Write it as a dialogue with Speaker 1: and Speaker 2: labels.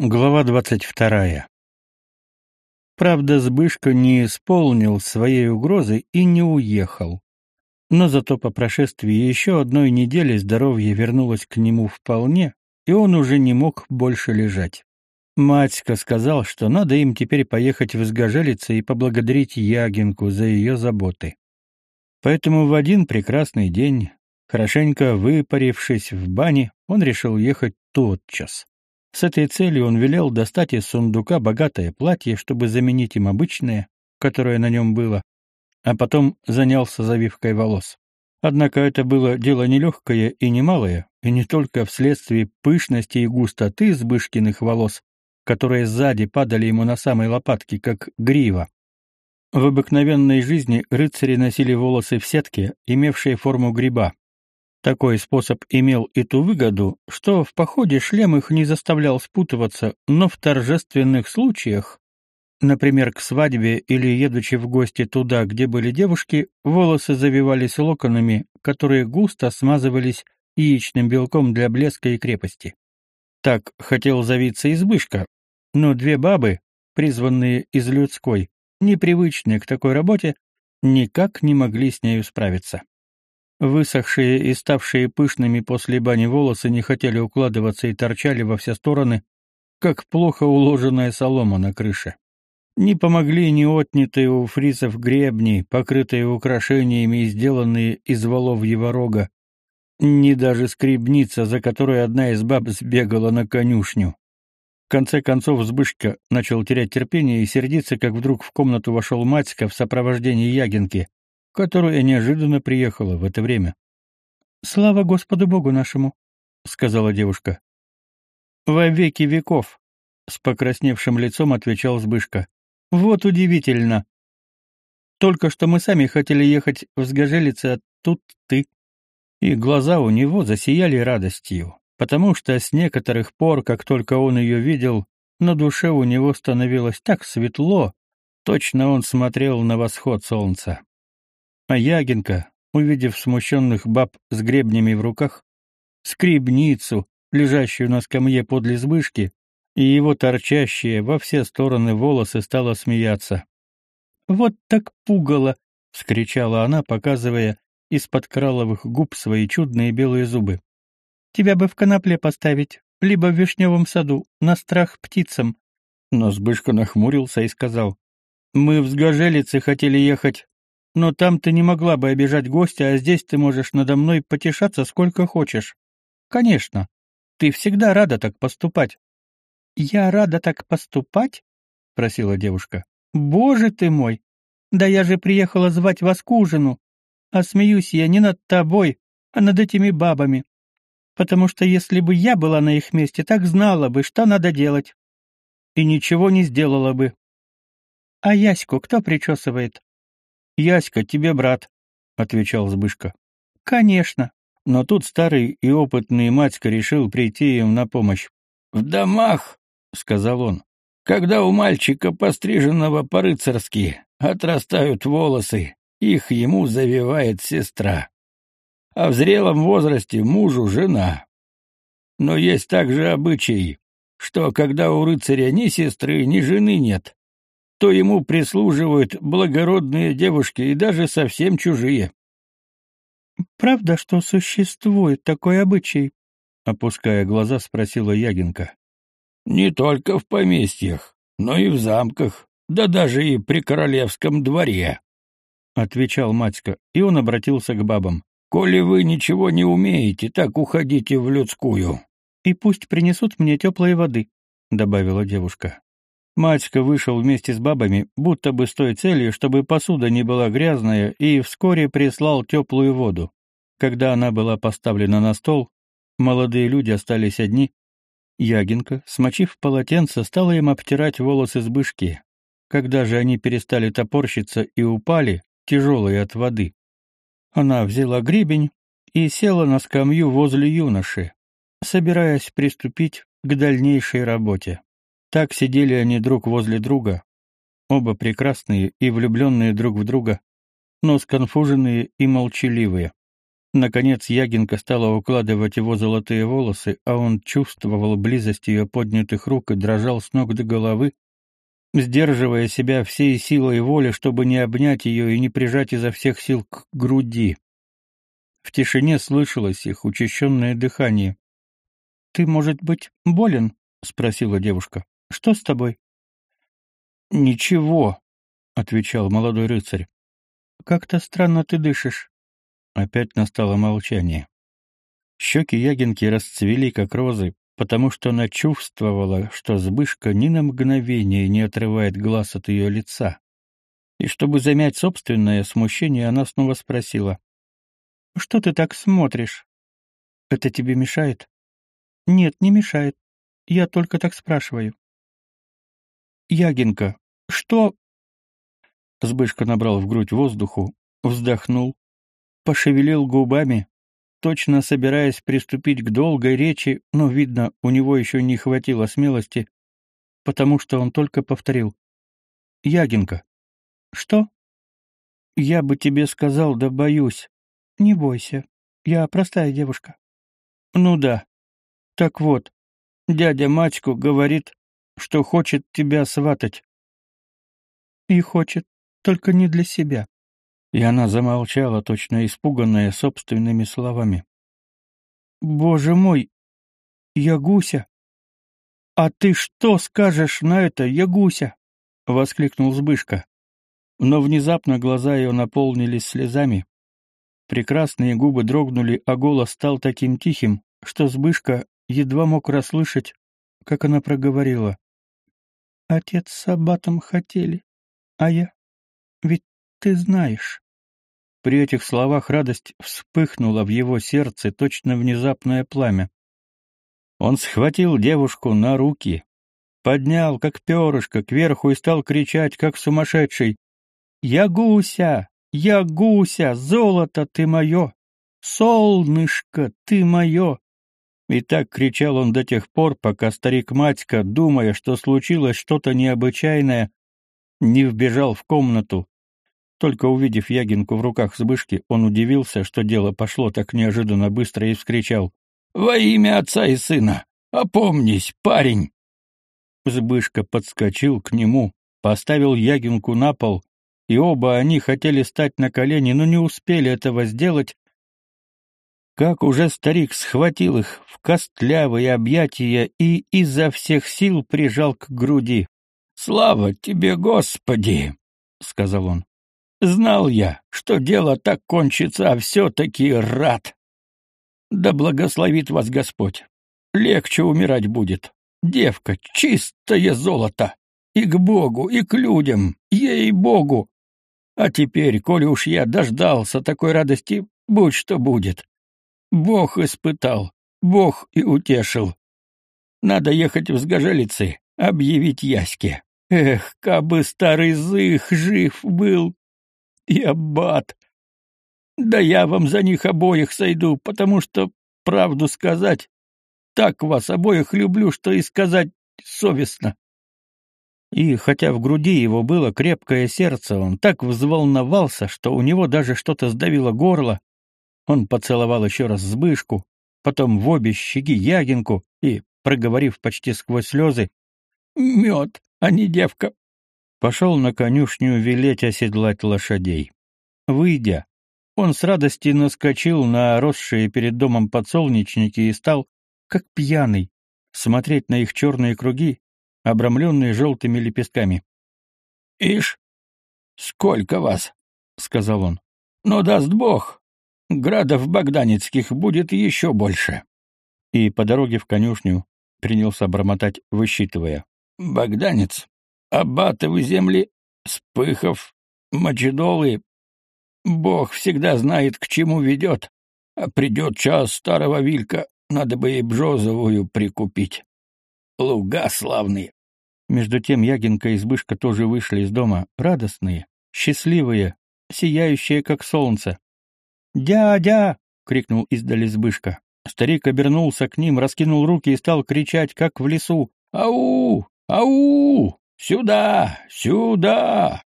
Speaker 1: Глава двадцать вторая. Правда, Збышка не исполнил своей угрозы и не уехал. Но зато по прошествии еще одной недели здоровье вернулось к нему вполне, и он уже не мог больше лежать. Матька сказал, что надо им теперь поехать в Изгожелице и поблагодарить Ягинку за ее заботы. Поэтому в один прекрасный день, хорошенько выпарившись в бане, он решил ехать тотчас. С этой целью он велел достать из сундука богатое платье, чтобы заменить им обычное, которое на нем было, а потом занялся завивкой волос. Однако это было дело нелегкое и немалое, и не только вследствие пышности и густоты Збышкиных волос, которые сзади падали ему на самой лопатки, как грива. В обыкновенной жизни рыцари носили волосы в сетке, имевшие форму гриба, такой способ имел и ту выгоду, что в походе шлем их не заставлял спутываться, но в торжественных случаях, например, к свадьбе или едучи в гости туда, где были девушки, волосы завивались локонами, которые густо смазывались яичным белком для блеска и крепости. Так хотел завиться избышка, но две бабы, призванные из людской, непривычные к такой работе, никак не могли с нею справиться. Высохшие и ставшие пышными после бани волосы не хотели укладываться и торчали во все стороны, как плохо уложенная солома на крыше. Не помогли ни отнятые у фризов гребни, покрытые украшениями и сделанные из воловьего рога, ни даже скребница, за которой одна из баб сбегала на конюшню. В конце концов Збышка начал терять терпение и сердиться, как вдруг в комнату вошел Матька в сопровождении Ягинки, которая неожиданно приехала в это время. «Слава Господу Богу нашему», — сказала девушка. «Во веки веков», — с покрасневшим лицом отвечал Збышка. «Вот удивительно. Только что мы сами хотели ехать в Сгожелице, а тут ты». И глаза у него засияли радостью, потому что с некоторых пор, как только он ее видел, на душе у него становилось так светло, точно он смотрел на восход солнца. А Ягинка, увидев смущенных баб с гребнями в руках, скребницу, лежащую на скамье подле избышки, и его торчащие во все стороны волосы, стала смеяться. «Вот так пугало!» — вскричала она, показывая из-под краловых губ свои чудные белые зубы. «Тебя бы в конопле поставить, либо в вишневом саду, на страх птицам». Но Сбышка нахмурился и сказал, «Мы в Сгожелице хотели ехать, но там ты не могла бы обижать гостя, а здесь ты можешь надо мной потешаться сколько хочешь. Конечно, ты всегда рада так поступать. Я рада так поступать? просила девушка. Боже ты мой! Да я же приехала звать вас к ужину. А смеюсь я не над тобой, а над этими бабами. Потому что если бы я была на их месте, так знала бы, что надо делать. И ничего не сделала бы. А Яську кто причесывает? Яська, тебе брат, отвечал Збышка. Конечно. Но тут старый и опытный Матька решил прийти им на помощь. В домах, сказал он, когда у мальчика постриженного по-рыцарски отрастают волосы, их ему завивает сестра. А в зрелом возрасте мужу жена. Но есть также обычай, что когда у рыцаря ни сестры, ни жены нет, то ему прислуживают благородные девушки и даже совсем чужие. Правда, что существует такой обычай? опуская глаза, спросила Ягинка. Не только в поместьях, но и в замках, да даже и при королевском дворе, отвечал Матька, и он обратился к бабам. Коли вы ничего не умеете, так уходите в людскую. И пусть принесут мне теплой воды, добавила девушка. Матька вышел вместе с бабами, будто бы с той целью, чтобы посуда не была грязная, и вскоре прислал теплую воду. Когда она была поставлена на стол, молодые люди остались одни. Ягинка, смочив полотенце, стала им обтирать волосы с бышки. Когда же они перестали топорщиться и упали, тяжелые от воды, она взяла гребень и села на скамью возле юноши, собираясь приступить к дальнейшей работе. Так сидели они друг возле друга, оба прекрасные и влюбленные друг в друга, но сконфуженные и молчаливые. Наконец Ягинка стала укладывать его золотые волосы, а он чувствовал близость ее поднятых рук и дрожал с ног до головы, сдерживая себя всей силой воли, чтобы не обнять ее и не прижать изо всех сил к груди. В тишине слышалось их учащенное дыхание. — Ты, может быть, болен? — спросила девушка. — Что с тобой? — Ничего, — отвечал молодой рыцарь. — Как-то странно ты дышишь. Опять настало молчание. Щеки Ягинки расцвели, как розы, потому что она чувствовала, что Збышка ни на мгновение не отрывает глаз от ее лица. И чтобы замять собственное смущение, она снова спросила. — Что ты так смотришь? Это тебе мешает? — Нет, не мешает. Я только так спрашиваю. — Ягинка, что... Збышка набрал в грудь воздуху, вздохнул, пошевелил губами, точно собираясь приступить к долгой речи, но, видно, у него еще не хватило смелости, потому что он только повторил. «Ягинка». «Что?» «Я бы тебе сказал, да боюсь». «Не бойся. Я простая девушка». «Ну да. Так вот, дядя Мачку говорит, что хочет тебя сватать». «И хочет, только не для себя. И она замолчала, точно испуганная собственными словами. «Боже мой! Ягуся! А ты что скажешь на это, Ягуся?» — воскликнул Збышка. Но внезапно глаза ее наполнились слезами. Прекрасные губы дрогнули, а голос стал таким тихим, что Збышка едва мог расслышать, как она проговорила. «Отец с аббатом хотели, а я... Ведь ты знаешь...» При этих словах радость вспыхнула в его сердце, точно внезапное пламя. Он схватил девушку на руки, поднял, как перышко, кверху и стал кричать, как сумасшедший. «Я гуся! Я гуся! Золото ты мое! Солнышко ты мое!» И так кричал он до тех пор, пока старик Матька, думая, что случилось что-то необычайное, не вбежал в комнату, только увидев Ягинку в руках Збышки, он удивился, что дело пошло так неожиданно быстро и вскричал. «Во имя отца и сына! Опомнись, парень!» Збышка подскочил к нему, поставил Ягинку на пол, и оба они хотели стать на колени, но не успели этого сделать, как уже старик схватил их в костлявые объятия и изо всех сил прижал к груди. «Слава тебе, Господи!» — сказал он. Знал я, что дело так кончится, а все-таки рад. Да благословит вас Господь. Легче умирать будет. Девка, чистое золото. И к Богу, и к людям, ей-богу. А теперь, коли уж я дождался такой радости, будь что будет. Бог испытал, Бог и утешил. Надо ехать в Сгожелицы, объявить Яське. Эх, кабы старый зых жив был, и аббат. Да я вам за них обоих сойду, потому что, правду сказать, так вас обоих люблю, что и сказать совестно. И хотя в груди его было крепкое сердце, он так взволновался, что у него даже что-то сдавило горло. Он поцеловал еще раз Збышку, потом в обе щеки Ягинку и, проговорив почти сквозь слезы, «Мед, а не девка, пошел на конюшню велеть оседлать лошадей. Выйдя, он с радостью наскочил на росшие перед домом подсолнечники и стал, как пьяный, смотреть на их черные круги, обрамленные желтыми лепестками. — Ишь, сколько вас! — сказал он. — Но даст Бог, градов богданецких будет еще больше. И по дороге в конюшню принялся бормотать, высчитывая. — Богданец, Аббатовы земли, Спыхов, Мочедолы. Бог всегда знает, к чему ведет. А придет час старого Вилька, надо бы и бжозовую прикупить. Луга славные. Между тем Ягинка и Збышка тоже вышли из дома, радостные, счастливые, сияющие, как солнце. «Дядя!» — крикнул издали Збышка. Старик обернулся к ним, раскинул руки и стал кричать, как в лесу. «Ау! Ау!» «Сюда! Сюда!»